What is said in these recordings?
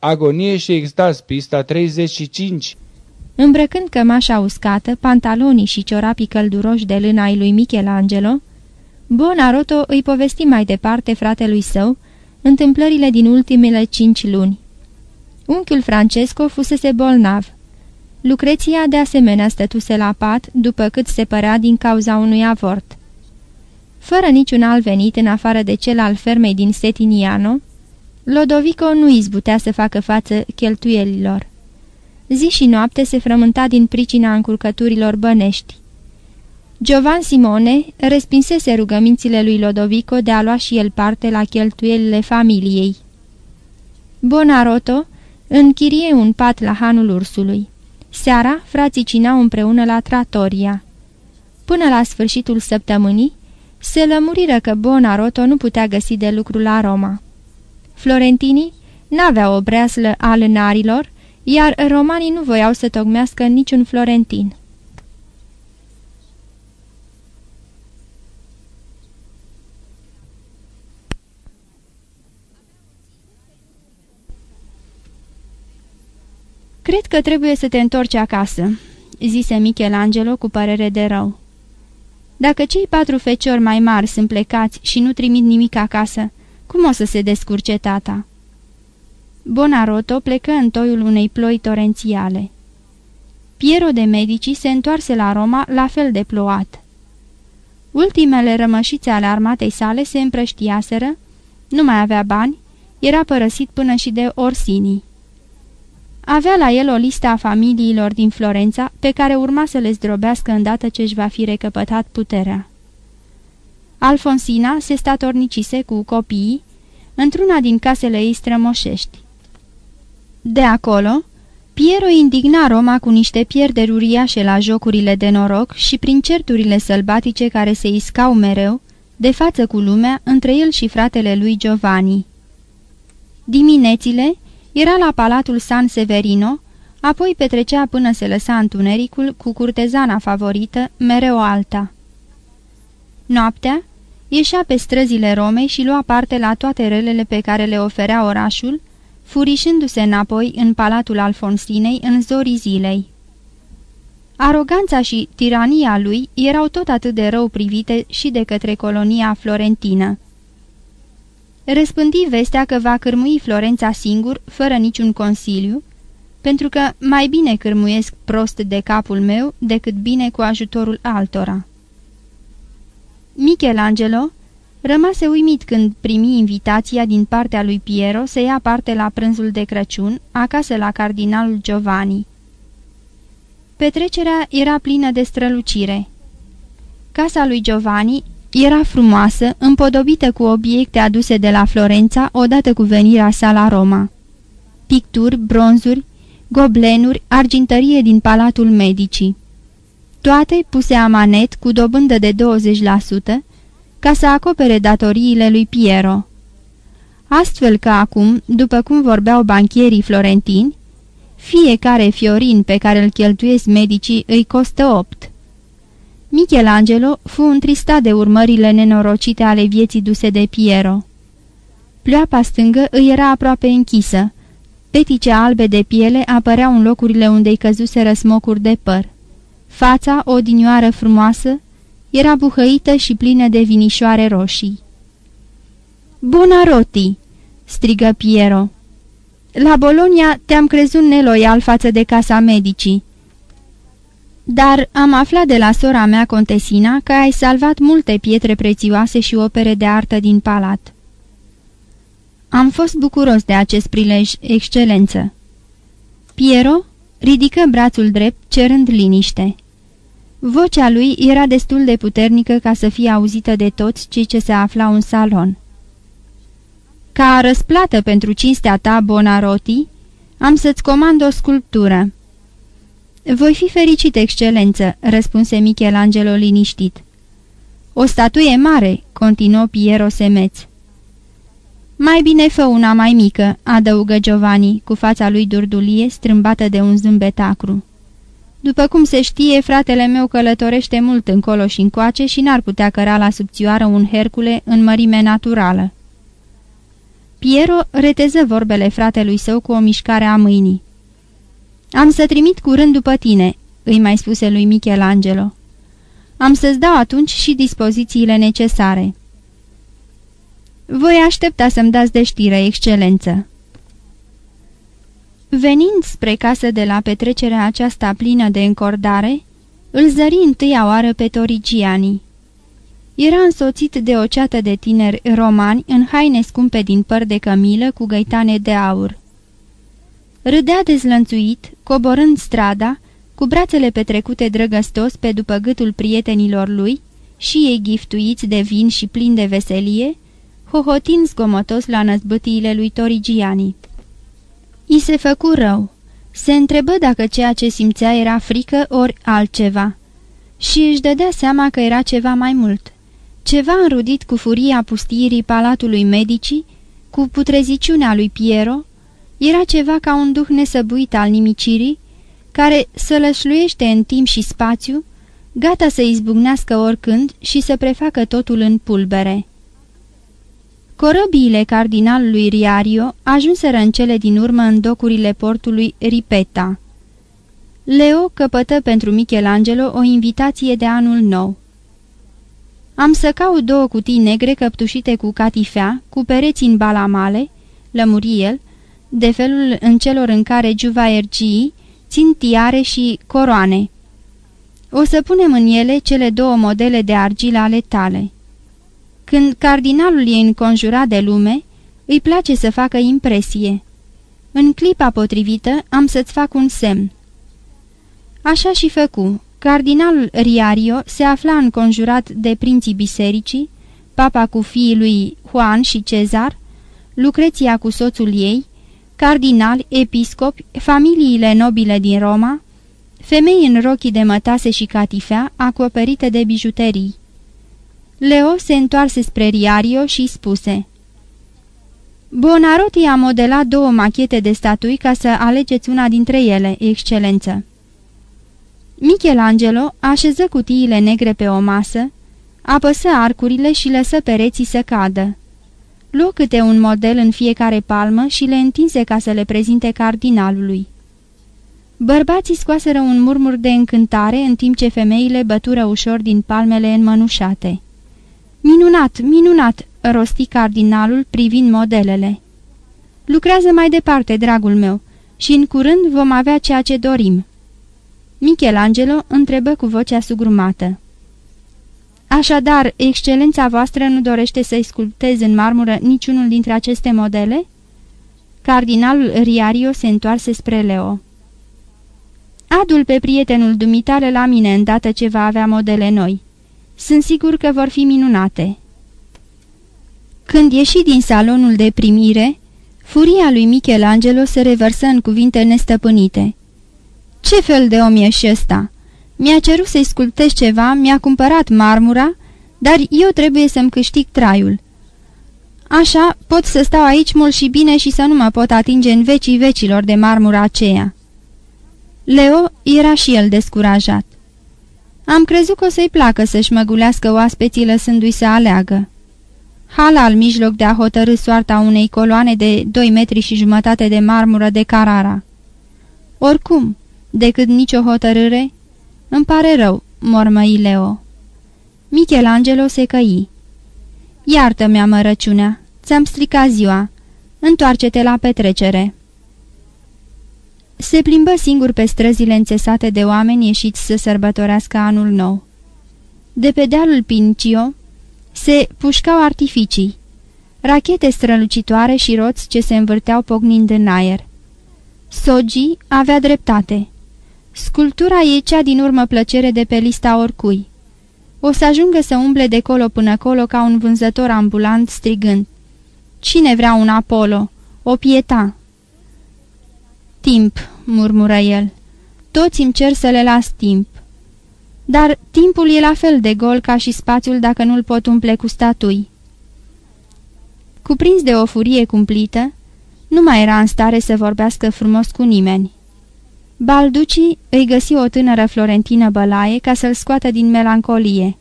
Agonie și extaz, pista 35 Îmbrăcând cămașa uscată, pantalonii și ciorapii călduroși de lână ai lui Michelangelo, Bonaroto îi povesti mai departe fratelui său întâmplările din ultimele cinci luni. Unchiul Francesco fusese bolnav. Lucreția de asemenea stătuse la pat, după cât se părea din cauza unui avort. Fără niciun alt venit în afară de cel al fermei din Setiniano, Lodovico nu izbutea să facă față cheltuielilor. Zi și noapte se frământa din pricina încurcăturilor bănești. Giovan Simone respinsese rugămințile lui Lodovico de a lua și el parte la cheltuielile familiei. Bonaroto închirie un pat la hanul ursului. Seara, frații cinau împreună la tratoria. Până la sfârșitul săptămânii, se lămuriră că Bonaroto nu putea găsi de lucru la Roma. Florentinii n-aveau o breaslă al narilor, iar romanii nu voiau să tocmească niciun florentin. Cred că trebuie să te întorci acasă," zise Michelangelo cu părere de rău. Dacă cei patru feciori mai mari sunt plecați și nu trimit nimic acasă, cum o să se descurce tata?" Bonaroto plecă în toiul unei ploi torențiale. Piero de Medici se întoarse la Roma la fel de plouat. Ultimele rămășițe ale armatei sale se împrăștiaseră, nu mai avea bani, era părăsit până și de Orsini. Avea la el o listă a familiilor din Florența, pe care urma să le zdrobească îndată ce își va fi recăpătat puterea. Alfonsina se statornicise cu copiii într-una din casele ei strămoșești. De acolo, Piero indigna Roma cu niște pierderi uriașe la jocurile de noroc și prin certurile sălbatice care se iscau mereu, de față cu lumea, între el și fratele lui Giovanni. Diminețile era la palatul San Severino, apoi petrecea până se lăsa întunericul cu curtezana favorită, mereu alta. Noaptea, ieșea pe străzile Romei și lua parte la toate relele pe care le oferea orașul, furișându-se înapoi în palatul Alfonsinei în zorii zilei. Aroganța și tirania lui erau tot atât de rău privite și de către colonia florentină. Răspândi vestea că va cârmui Florența singur, fără niciun consiliu, pentru că mai bine cârmuiesc prost de capul meu decât bine cu ajutorul altora. Michelangelo Rămase uimit când primi invitația din partea lui Piero să ia parte la prânzul de Crăciun, acasă la cardinalul Giovanni. Petrecerea era plină de strălucire. Casa lui Giovanni era frumoasă, împodobită cu obiecte aduse de la Florența odată cu venirea sa la Roma. Picturi, bronzuri, goblenuri, argintărie din Palatul Medicii. Toate puse amanet cu dobândă de 20%, ca să acopere datoriile lui Piero. Astfel că acum, după cum vorbeau banchierii florentini, fiecare fiorin pe care îl cheltuiesc medicii îi costă opt. Michelangelo fu întristat de urmările nenorocite ale vieții duse de Piero. Pleoapa stângă îi era aproape închisă. Petice albe de piele apăreau în locurile unde-i căzuse răsmocuri de păr. Fața, o dinioară frumoasă, era buhăită și plină de vinișoare roșii. Bonarotti!" strigă Piero. La Bolonia te-am crezut neloial față de casa medicii. Dar am aflat de la sora mea, contesina, că ai salvat multe pietre prețioase și opere de artă din palat. Am fost bucuros de acest prilej, excelență. Piero ridică brațul drept, cerând liniște. Vocea lui era destul de puternică ca să fie auzită de toți cei ce se aflau în salon. Ca răsplată pentru cinstea ta, Bonarotti, am să-ți comand o sculptură." Voi fi fericit, excelență," răspunse Michelangelo liniștit. O statuie mare," continuă Piero Semeț. Mai bine fă una mai mică," adăugă Giovanni, cu fața lui durdulie, strâmbată de un zâmbet acru. După cum se știe, fratele meu călătorește mult încolo și încoace și n-ar putea căra la subțioară un Hercule în mărime naturală. Piero reteză vorbele fratelui său cu o mișcare a mâinii. Am să trimit curând după tine," îi mai spuse lui Michelangelo. Am să-ți dau atunci și dispozițiile necesare." Voi aștepta să-mi dați de știre, excelență." Venind spre casă de la petrecerea aceasta plină de încordare, îl zări întâia oară pe Torigiani. Era însoțit de o ceată de tineri romani în haine scumpe din păr de cămilă cu găitane de aur. Râdea dezlănțuit, coborând strada, cu brațele petrecute drăgăstos pe după gâtul prietenilor lui și ei giftuiți de vin și plini de veselie, hohotind zgomotos la năzbâtiile lui Torigiani. I se făcu rău. Se întrebă dacă ceea ce simțea era frică ori altceva. Și își dădea seama că era ceva mai mult. Ceva înrudit cu furia pustirii palatului medicii, cu putreziciunea lui Piero, era ceva ca un duh nesăbuit al nimicirii, care sălășluiește în timp și spațiu, gata să izbucnească oricând și să prefacă totul în pulbere. Corăbiile cardinalului Riario ajunseră în cele din urmă în docurile portului Ripeta. Leo căpătă pentru Michelangelo o invitație de anul nou. Am să caut două cutii negre căptușite cu catifea, cu pereți în balamale, lămuri el, de felul în celor în care juvaergii țin tiare și coroane. O să punem în ele cele două modele de argilă ale tale. Când cardinalul e înconjurat de lume, îi place să facă impresie. În clipa potrivită am să-ți fac un semn. Așa și făcu. Cardinalul Riario se afla înconjurat de prinții bisericii, papa cu fiii lui Juan și Cezar, Lucreția cu soțul ei, cardinali, episcopi, familiile nobile din Roma, femei în rochii de mătase și catifea acoperite de bijuterii. Leo se întoarse spre Riario și spuse Bonarotti a modelat două machete de statui ca să alegeți una dintre ele, excelență. Michelangelo așeză cutiile negre pe o masă, apăsă arcurile și lăsă pereții să cadă. Luă câte un model în fiecare palmă și le întinse ca să le prezinte cardinalului. Bărbații scoaseră un murmur de încântare în timp ce femeile bătură ușor din palmele înmănușate. Minunat, minunat!" rosti cardinalul privind modelele. Lucrează mai departe, dragul meu, și în curând vom avea ceea ce dorim." Michelangelo întrebă cu vocea sugrumată. Așadar, excelența voastră nu dorește să-i sculpteze în marmură niciunul dintre aceste modele?" Cardinalul Riario se întoarse spre Leo. Adul pe prietenul dumitale la mine îndată ce va avea modele noi. Sunt sigur că vor fi minunate." Când ieși din salonul de primire, furia lui Michelangelo se revărsă în cuvinte nestăpânite. Ce fel de om ești ăsta?" Mi-a cerut să-i sculptez ceva, mi-a cumpărat marmura, dar eu trebuie să-mi câștig traiul. Așa pot să stau aici mult și bine și să nu mă pot atinge în vecii vecilor de marmura aceea." Leo era și el descurajat. Am crezut că o să-i placă să-și măgulească oaspeții lăsându-i să aleagă. Hala al mijloc de a hotărâ soarta unei coloane de doi metri și jumătate de marmură de Carara. Oricum, decât nicio hotărâre, îmi pare rău, mormăi Leo. Michelangelo se căi. Iartă-mi amărăciunea, ți-am stricat ziua. Întoarce-te la petrecere." Se plimbă singur pe străzile înțesate de oameni ieșiți să sărbătorească anul nou. De pe dealul Pincio se pușcau artificii, rachete strălucitoare și roți ce se învârteau pognind în aer. Sogi avea dreptate. Sculptura e cea din urmă plăcere de pe lista oricui. O să ajungă să umble de colo până colo ca un vânzător ambulant strigând. Cine vrea un Apollo? O pieta!" Timp," murmură el. Toți îmi cer să le las timp. Dar timpul e la fel de gol ca și spațiul dacă nu-l pot umple cu statui." Cuprins de o furie cumplită, nu mai era în stare să vorbească frumos cu nimeni. Balduci îi găsi o tânără florentină bălaie ca să-l scoată din melancolie.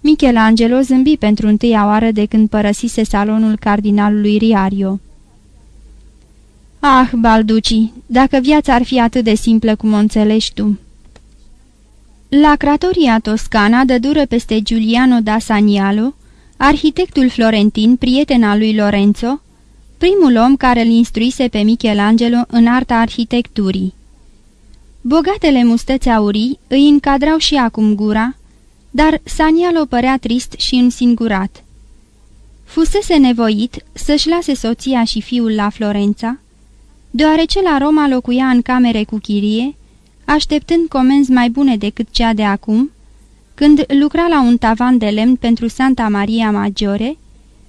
Michelangelo zâmbi pentru întâia oară de când părăsise salonul cardinalului Riario. Ah, Balduci, dacă viața ar fi atât de simplă cum o înțelegi tu!" La Cratoria Toscana dă dură peste Giuliano da Sanialo, arhitectul florentin, prieten al lui Lorenzo, primul om care îl instruise pe Michelangelo în arta arhitecturii. Bogatele mustăți aurii îi încadrau și acum gura, dar Sanialo părea trist și însingurat. Fusese nevoit să-și lase soția și fiul la Florența, deoarece la Roma locuia în camere cu chirie, așteptând comenzi mai bune decât cea de acum, când lucra la un tavan de lemn pentru Santa Maria Maggiore,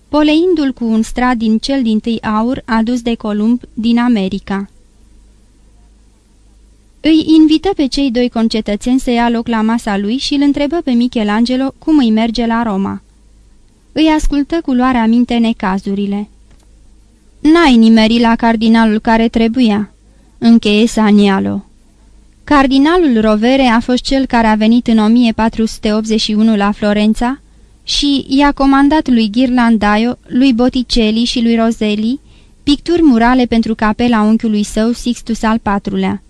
poleindu-l cu un strat din cel din tâi aur adus de Columb din America. Îi invită pe cei doi concetățeni să ia loc la masa lui și îl întrebă pe Michelangelo cum îi merge la Roma. Îi ascultă cu luarea minte necazurile. N-ai nimerit la cardinalul care trebuia," încheie Sanialo. Cardinalul Rovere a fost cel care a venit în 1481 la Florența și i-a comandat lui Ghirlandaio, lui Botticelli și lui Roselli picturi murale pentru capela unchiului său Sixtus al IV-lea.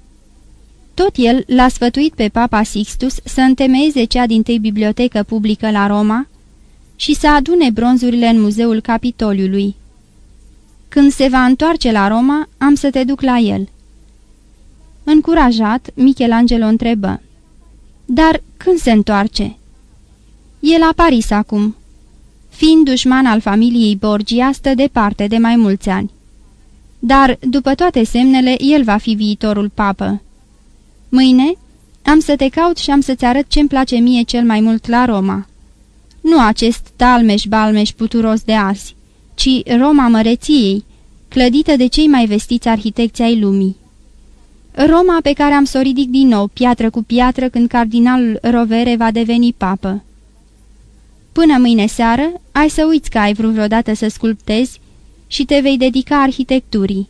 Tot el l-a sfătuit pe papa Sixtus să întemeieze cea din tâi bibliotecă publică la Roma și să adune bronzurile în muzeul Capitoliului. Când se va întoarce la Roma, am să te duc la el." Încurajat, Michelangelo întrebă. Dar când se întoarce?" E la Paris acum." Fiind dușman al familiei Borgia, stă departe de mai mulți ani. Dar, după toate semnele, el va fi viitorul papă. Mâine am să te caut și am să-ți arăt ce-mi place mie cel mai mult la Roma. Nu acest talmeș-balmeș puturos de azi, ci Roma măreției, clădită de cei mai vestiți arhitecți ai lumii. Roma pe care am să o ridic din nou, piatră cu piatră, când cardinalul Rovere va deveni papă. Până mâine seară, ai să uiți că ai vrut vreodată să sculptezi și te vei dedica arhitecturii.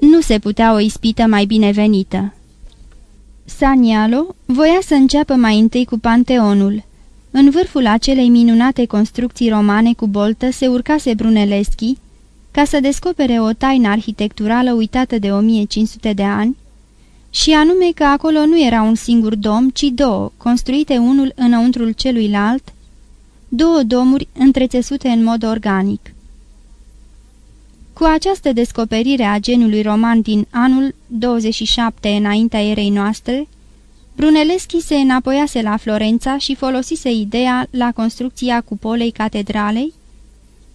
Nu se putea o ispită mai binevenită. Sanialo voia să înceapă mai întâi cu Panteonul. În vârful acelei minunate construcții romane cu boltă se urcase Brunelleschi, ca să descopere o taină arhitecturală uitată de 1500 de ani, și anume că acolo nu era un singur dom, ci două, construite unul înăuntrul celuilalt, două domuri întrețesute în mod organic. Cu această descoperire a geniului roman din anul 27 înaintea erei noastre, Brunelleschi se înapoiase la Florența și folosise ideea la construcția cupolei catedralei,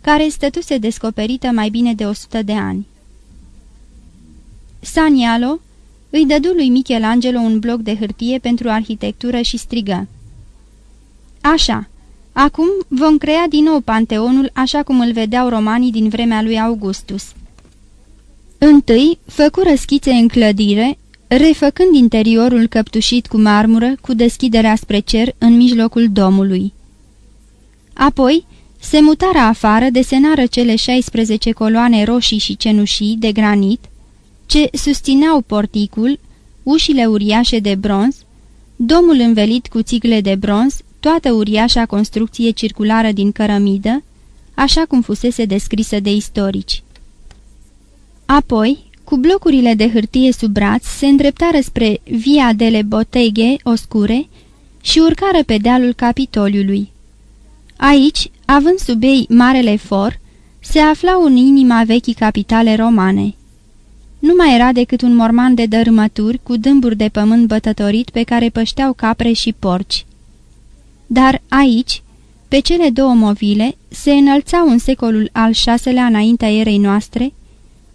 care stătuse descoperită mai bine de 100 de ani. Sanialo îi dădu lui Michelangelo un bloc de hârtie pentru arhitectură și strigă. Așa, Acum vom crea din nou panteonul așa cum îl vedeau romanii din vremea lui Augustus. Întâi, făcură schițe în clădire, refăcând interiorul căptușit cu marmură cu deschiderea spre cer în mijlocul domului. Apoi, se mutară afară, desenară cele 16 coloane roșii și cenușii de granit, ce susțineau porticul, ușile uriașe de bronz, domul învelit cu țigle de bronz, toată uriașa construcție circulară din cărămidă, așa cum fusese descrisă de istorici. Apoi, cu blocurile de hârtie sub braț, se îndreptară spre Via dele Botteghe Oscure și urcară pe dealul Capitoliului. Aici, având sub ei Marele For, se aflau în inima vechii capitale romane. Nu mai era decât un morman de dărâmături cu dâmburi de pământ bătătorit pe care pășteau capre și porci. Dar aici, pe cele două movile, se înălțau în secolul al VI-lea înaintea erei noastre,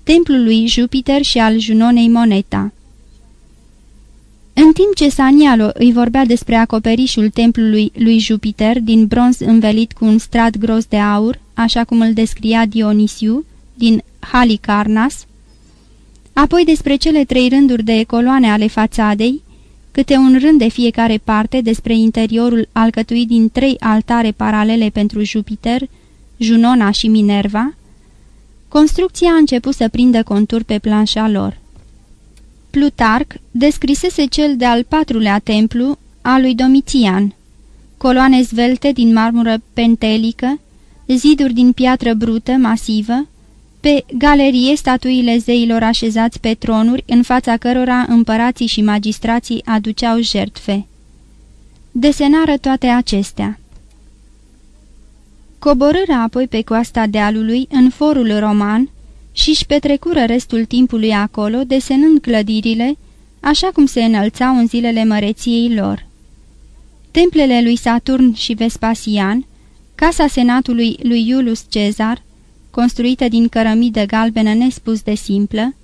templul lui Jupiter și al Junonei Moneta. În timp ce Sanialo îi vorbea despre acoperișul templului lui Jupiter din bronz învelit cu un strat gros de aur, așa cum îl descria Dionisiu, din Halicarnas, apoi despre cele trei rânduri de coloane ale fațadei, câte un rând de fiecare parte despre interiorul alcătuit din trei altare paralele pentru Jupiter, Junona și Minerva, construcția a început să prindă contur pe planșa lor. Plutarc descrisese cel de-al patrulea templu al lui Domitian, coloane zvelte din marmură pentelică, ziduri din piatră brută, masivă, pe galerie statuile zeilor așezați pe tronuri, în fața cărora împărații și magistrații aduceau jertfe. Desenară toate acestea. Coborâră apoi pe coasta dealului, în forul roman, și-și petrecură restul timpului acolo, desenând clădirile, așa cum se înălțau în zilele măreției lor. Templele lui Saturn și Vespasian, casa senatului lui Iulus Cezar, construită din cărămidă galbenă nespus de simplă,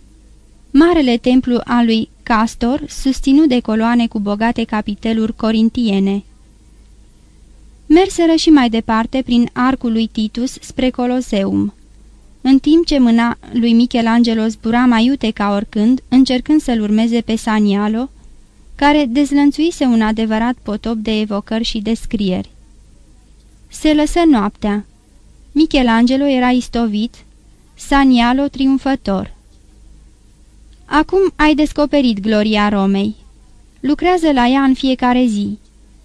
marele templu al lui Castor, susținut de coloane cu bogate capiteluri corintiene. Merseră și mai departe prin arcul lui Titus spre Coloseum. În timp ce mâna lui Michelangelo zbura mai iute ca oricând, încercând să-l urmeze pe Sanialo, care dezlănțuise un adevărat potop de evocări și descrieri. Se lăsă noaptea. Michelangelo era istovit, Sanialo triumfător. Acum ai descoperit gloria Romei. Lucrează la ea în fiecare zi.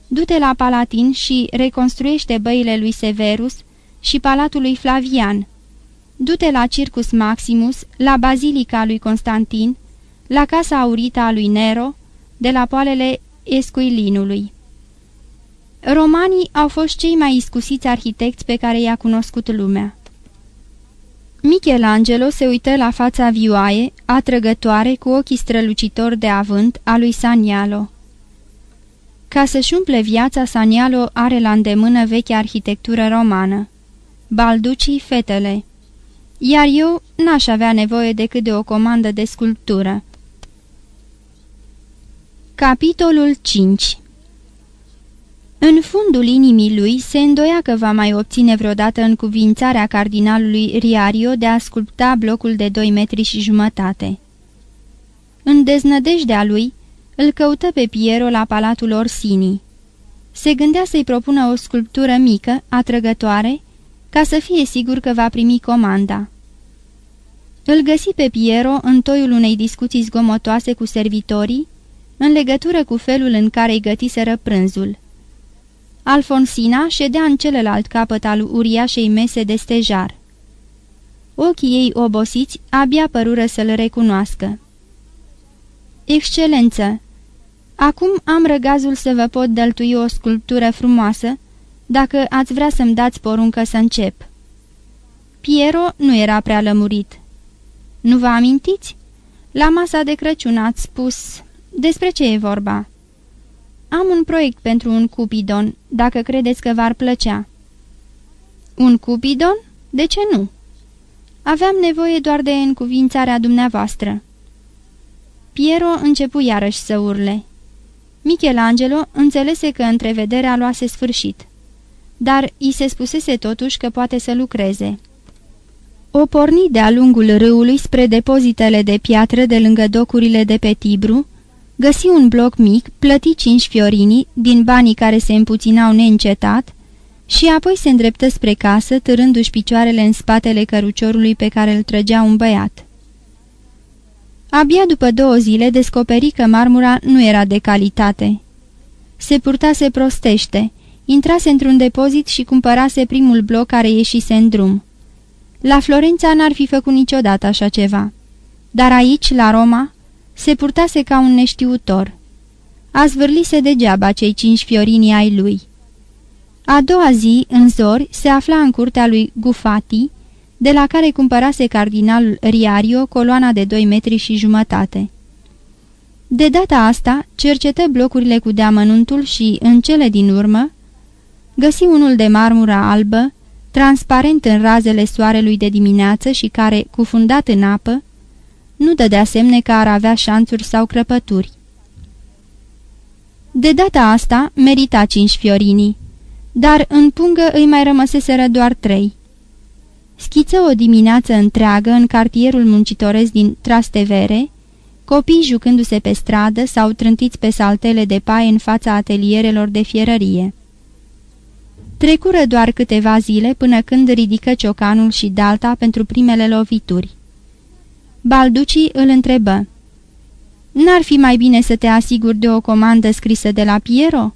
Du-te la Palatin și reconstruiește băile lui Severus și palatul lui Flavian. Du-te la Circus Maximus, la Bazilica lui Constantin, la Casa Aurita a lui Nero, de la poalele Escuilinului. Romanii au fost cei mai iscusiți arhitecți pe care i-a cunoscut lumea. Michelangelo se uită la fața vioaie, atrăgătoare, cu ochii strălucitori de avânt, a lui Sanialo. Ca să-și umple viața, Sanialo are la îndemână veche arhitectură romană. Balducii, fetele. Iar eu n-aș avea nevoie decât de o comandă de sculptură. Capitolul 5 În fundul inimii lui se îndoia că va mai obține vreodată încuvințarea cardinalului Riario de a sculpta blocul de 2 metri și jumătate. În deznădejdea lui, îl căută pe Piero la palatul Orsini. Se gândea să-i propună o sculptură mică, atrăgătoare, ca să fie sigur că va primi comanda. Îl găsi pe Piero în toiul unei discuții zgomotoase cu servitorii, în legătură cu felul în care îi gătiseră prânzul. Alfonsina ședea în celălalt capăt al uriașei mese de stejar. Ochii ei obosiți abia părură să-l recunoască. Excelență, acum am răgazul să vă pot dăltui o sculptură frumoasă, dacă ați vrea să-mi dați poruncă să încep." Piero nu era prea lămurit. Nu vă amintiți? La masa de Crăciun ați spus... Despre ce e vorba?" Am un proiect pentru un cupidon, dacă credeți că v-ar plăcea." Un cupidon? De ce nu?" Aveam nevoie doar de încuvințarea dumneavoastră." Piero începu iarăși să urle. Michelangelo înțelese că întrevederea luase sfârșit, dar i se spusese totuși că poate să lucreze. O porni de-a lungul râului spre depozitele de piatră de lângă docurile de pe Tibru, găsi un bloc mic, plăti cinci fiorini din banii care se împuținau neîncetat și apoi se îndreptă spre casă, târându-și picioarele în spatele căruciorului pe care îl trăgea un băiat. Abia după două zile descoperi că marmura nu era de calitate. Se purtase prostește, intrase într-un depozit și cumpărase primul bloc care ieșise în drum. La Florența n-ar fi făcut niciodată așa ceva. Dar aici, la Roma, se purtase ca un neștiutor. A zvârlise degeaba cei cinci fiorini ai lui. A doua zi, în zori, se afla în curtea lui Gufati, de la care cumpărase cardinalul Riario coloana de 2 metri și jumătate. De data asta, cercetă blocurile cu deamănuntul și, în cele din urmă, găsi unul de marmură albă, transparent în razele soarelui de dimineață și care, cufundat în apă, nu dădea semne că ar avea șanțuri sau crăpături. De data asta merita cinci fiorini, dar în pungă îi mai rămăseseră doar trei. Schiță o dimineață întreagă în cartierul muncitoresc din Trastevere, copii jucându-se pe stradă sau trântiți pe saltele de paie în fața atelierelor de fierărie. Trecură doar câteva zile până când ridică ciocanul și dalta pentru primele lovituri. Balducii îl întrebă. N-ar fi mai bine să te asiguri de o comandă scrisă de la Piero?"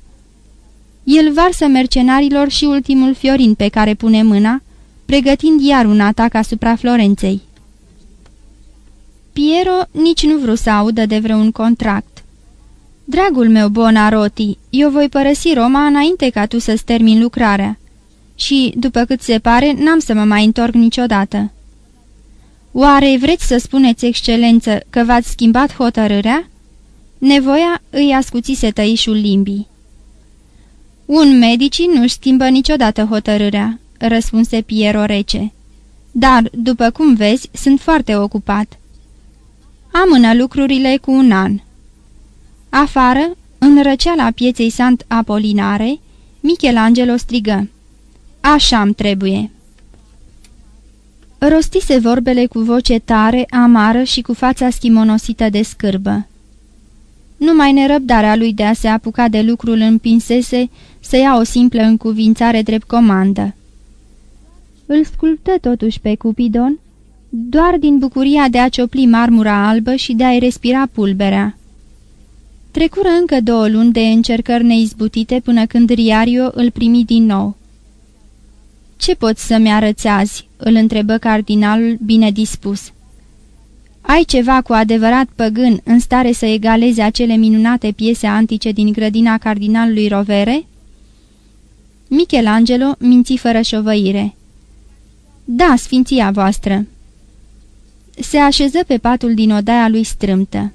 El varsă mercenarilor și ultimul fiorin pe care pune mâna, pregătind iar un atac asupra Florenței. Piero nici nu vreau să audă de vreun contract. Dragul meu, Bonaroti, eu voi părăsi Roma înainte ca tu să-ți termin lucrarea. Și, după cât se pare, n-am să mă mai întorc niciodată. Oare vreți să spuneți, excelență, că v-ați schimbat hotărârea?" Nevoia îi ascuțise tăișul limbii. Un medici nu-și schimbă niciodată hotărârea," răspunse Piero rece. Dar, după cum vezi, sunt foarte ocupat. Amână lucrurile cu un an." Afară, în răceala pieței Sant Apolinare, Michelangelo strigă. Așa-mi trebuie." Rostise vorbele cu voce tare, amară și cu fața schimonosită de scârbă. Numai nerăbdarea lui de a se apuca de lucrul împinsese să ia o simplă încuvințare drept comandă. Îl sculptă totuși pe Cupidon, doar din bucuria de a ciopli marmura albă și de a-i respira pulberea. Trecură încă două luni de încercări neizbutite până când Riario îl primi din nou. Ce poți să-mi arăți azi?" îl întrebă cardinalul bine dispus. Ai ceva cu adevărat păgân în stare să egaleze acele minunate piese antice din grădina cardinalului Rovere?" Michelangelo minți fără șovăire. Da, sfinția voastră." Se așeză pe patul din odaia lui strâmtă.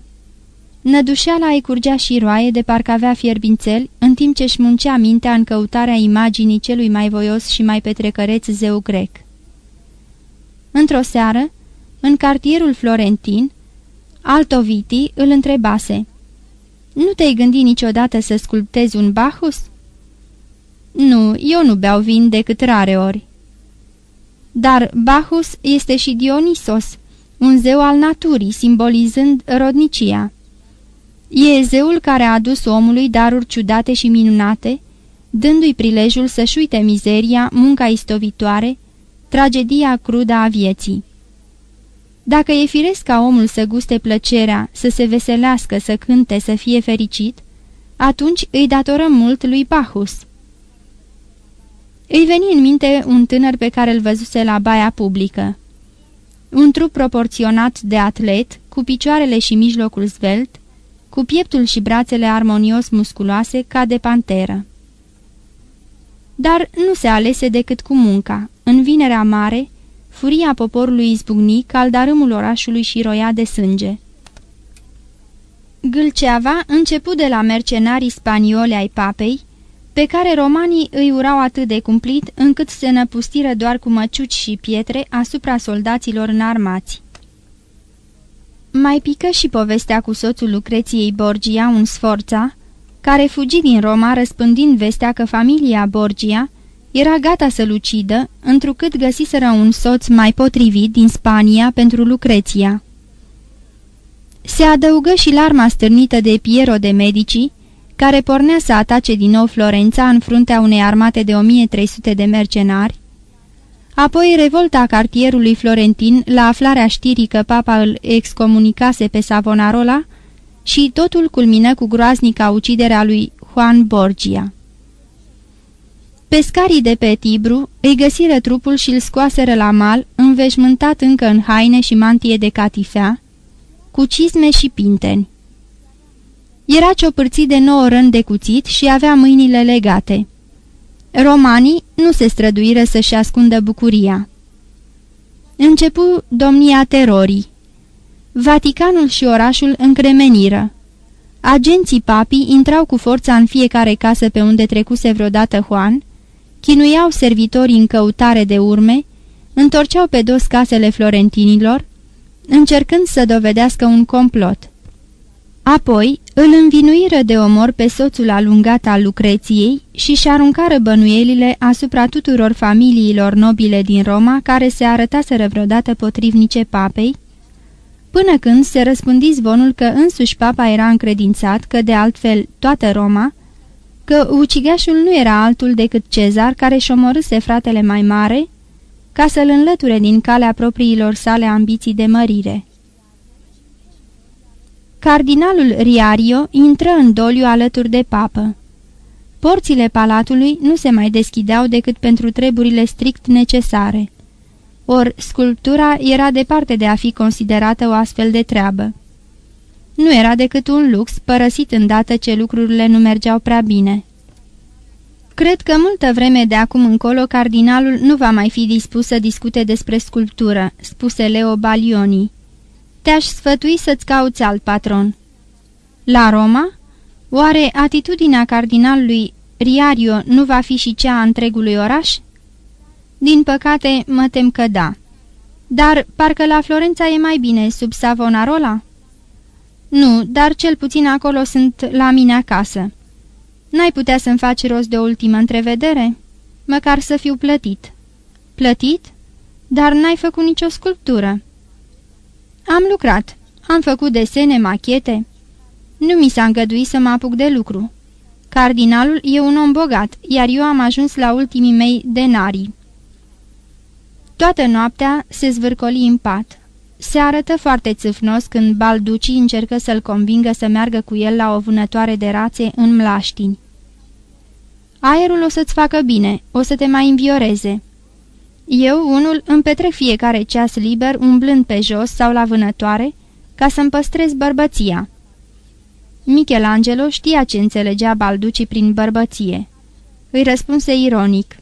Nădușeala îi curgea și roaie de parcă avea fierbințel, în timp ce-și muncea mintea în căutarea imaginii celui mai voios și mai petrecăreț zeu grec. Într-o seară, în cartierul florentin, Altoviti îl întrebase Nu te-ai gândit niciodată să sculptezi un Bacchus?" Nu, eu nu beau vin decât rare ori." Dar Bacchus este și Dionisos, un zeu al naturii, simbolizând rodnicia." E zeul care a adus omului daruri ciudate și minunate, dându-i prilejul să-și uite mizeria, munca istovitoare, tragedia crudă a vieții. Dacă e firesc ca omul să guste plăcerea, să se veselească, să cânte, să fie fericit, atunci îi datorăm mult lui Pahus. Îi veni în minte un tânăr pe care îl văzuse la baia publică. Un trup proporționat de atlet, cu picioarele și mijlocul zvelt, cu pieptul și brațele armonios musculoase ca de panteră. Dar nu se alese decât cu munca. În vinerea mare, furia poporului izbucni, caldarâmul orașului și roia de sânge. Gâlceava început de la mercenarii spanioli ai papei, pe care romanii îi urau atât de cumplit încât se năpustiră doar cu măciuci și pietre asupra soldaților înarmați. Mai pică și povestea cu soțul Lucreției Borgia, un sforța, care fugi din Roma răspândind vestea că familia Borgia era gata să-l ucidă, întrucât găsiseră un soț mai potrivit din Spania pentru Lucreția. Se adăugă și larma stârnită de Piero de Medici, care pornea să atace din nou Florența în fruntea unei armate de 1300 de mercenari, apoi revolta cartierului florentin la aflarea știrii că papa îl excomunicase pe Savonarola și totul culmină cu groaznica uciderea lui Juan Borgia. Pescarii de pe Tibru îi găsiră trupul și îl scoaseră la mal, înveșmântat încă în haine și mantie de catifea, cu cizme și pinteni. Era ciopârțit de nouă rând de cuțit și avea mâinile legate. Romanii nu se străduiră să-și ascundă bucuria. Începu domnia terorii. Vaticanul și orașul încremeniră. Agenții papii intrau cu forța în fiecare casă pe unde trecuse vreodată Juan, chinuiau servitorii în căutare de urme, întorceau pe dos casele florentinilor, încercând să dovedească un complot. Apoi îl învinuiră de omor pe soțul alungat al Lucreției și-și aruncară bănuielile asupra tuturor familiilor nobile din Roma care se arătaseră vreodată potrivnice papei, până când se răspândi zvonul că însuși papa era încredințat că de altfel toată Roma, că ucigașul nu era altul decât Cezar care șomorâse fratele mai mare ca să-l înlăture din calea propriilor sale ambiții de mărire. Cardinalul Riario intră în doliu alături de papă. Porțile palatului nu se mai deschideau decât pentru treburile strict necesare. Or, sculptura era departe de a fi considerată o astfel de treabă. Nu era decât un lux părăsit îndată ce lucrurile nu mergeau prea bine. Cred că multă vreme de acum încolo cardinalul nu va mai fi dispus să discute despre sculptură, spuse Leo Balioni. Te-aș sfătui să-ți cauți alt patron. La Roma? Oare atitudinea cardinalului Riario nu va fi și cea a întregului oraș? Din păcate, mă tem că da. Dar parcă la Florența e mai bine sub Savonarola? Nu, dar cel puțin acolo sunt la mine acasă. N-ai putea să-mi faci rost de o ultimă întrevedere? Măcar să fiu plătit." Plătit? Dar n-ai făcut nicio sculptură." Am lucrat. Am făcut desene, machete." Nu mi s-a îngăduit să mă apuc de lucru. Cardinalul e un om bogat, iar eu am ajuns la ultimii mei denarii." Toată noaptea se zvârcoli în pat. Se arătă foarte țâfnos când Balduci încercă să-l convingă să meargă cu el la o vânătoare de rațe în mlaștini. Aerul o să-ți facă bine, o să te mai învioreze. Eu, unul, îmi petrec fiecare ceas liber umblând pe jos sau la vânătoare, ca să-mi păstrez bărbăția." Michelangelo știa ce înțelegea Balduci prin bărbăție. Îi răspunse ironic.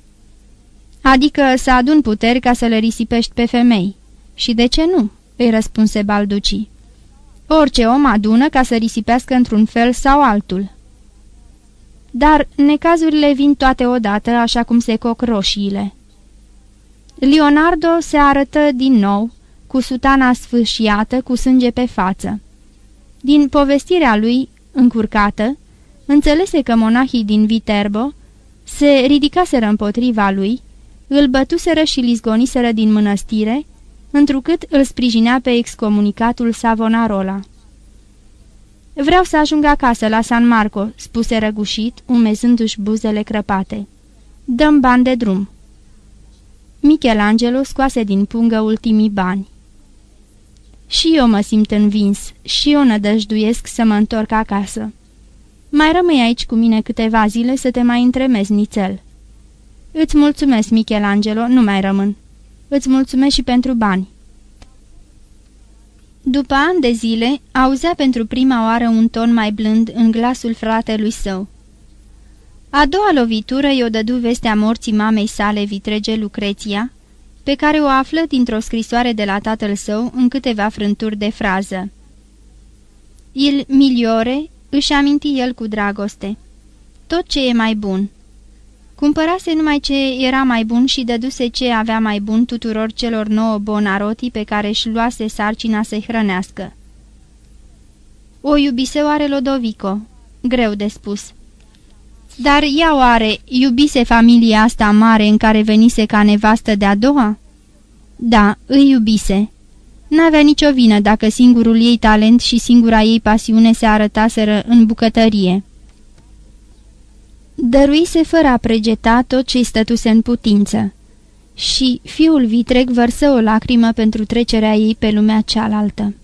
Adică să adun puteri ca să le risipești pe femei. Și de ce nu?" îi răspunse Balduci. Orice om adună ca să risipească într-un fel sau altul. Dar necazurile vin toate odată, așa cum se coc roșiile. Leonardo se arătă din nou, cu sutana sfâșiată, cu sânge pe față. Din povestirea lui, încurcată, înțelese că monahii din Viterbo se ridicaseră împotriva lui, îl bătuseră și lizgoniseră din mănăstire, întrucât îl sprijinea pe excomunicatul Savonarola. Vreau să ajung acasă, la San Marco," spuse răgușit, umezându-și buzele crăpate. Dăm bani de drum." Michelangelo scoase din pungă ultimii bani. Și eu mă simt învins, și eu nădăjduiesc să mă întorc acasă. Mai rămâi aici cu mine câteva zile să te mai întremezi nițel." Îți mulțumesc, Michelangelo, nu mai rămân. Îți mulțumesc și pentru bani." După ani de zile, auzea pentru prima oară un ton mai blând în glasul fratelui său. A doua lovitură i-o dădu vestea morții mamei sale vitrege Lucreția, pe care o află dintr-o scrisoare de la tatăl său în câteva frânturi de frază. Il miliore își aminti el cu dragoste. Tot ce e mai bun. Cumpărase numai ce era mai bun și dăduse ce avea mai bun tuturor celor nouă bonaroti pe care își luase sarcina să-i hrănească. O iubise oare Lodovico? Greu de spus. Dar ea oare iubise familia asta mare în care venise ca nevastă de-a doua? Da, îi iubise. N-avea nicio vină dacă singurul ei talent și singura ei pasiune se arătaseră în bucătărie. Dăruise fără a pregeta tot ce-i stătuse în putință. Și fiul vitreg vărsă o lacrimă pentru trecerea ei pe lumea cealaltă.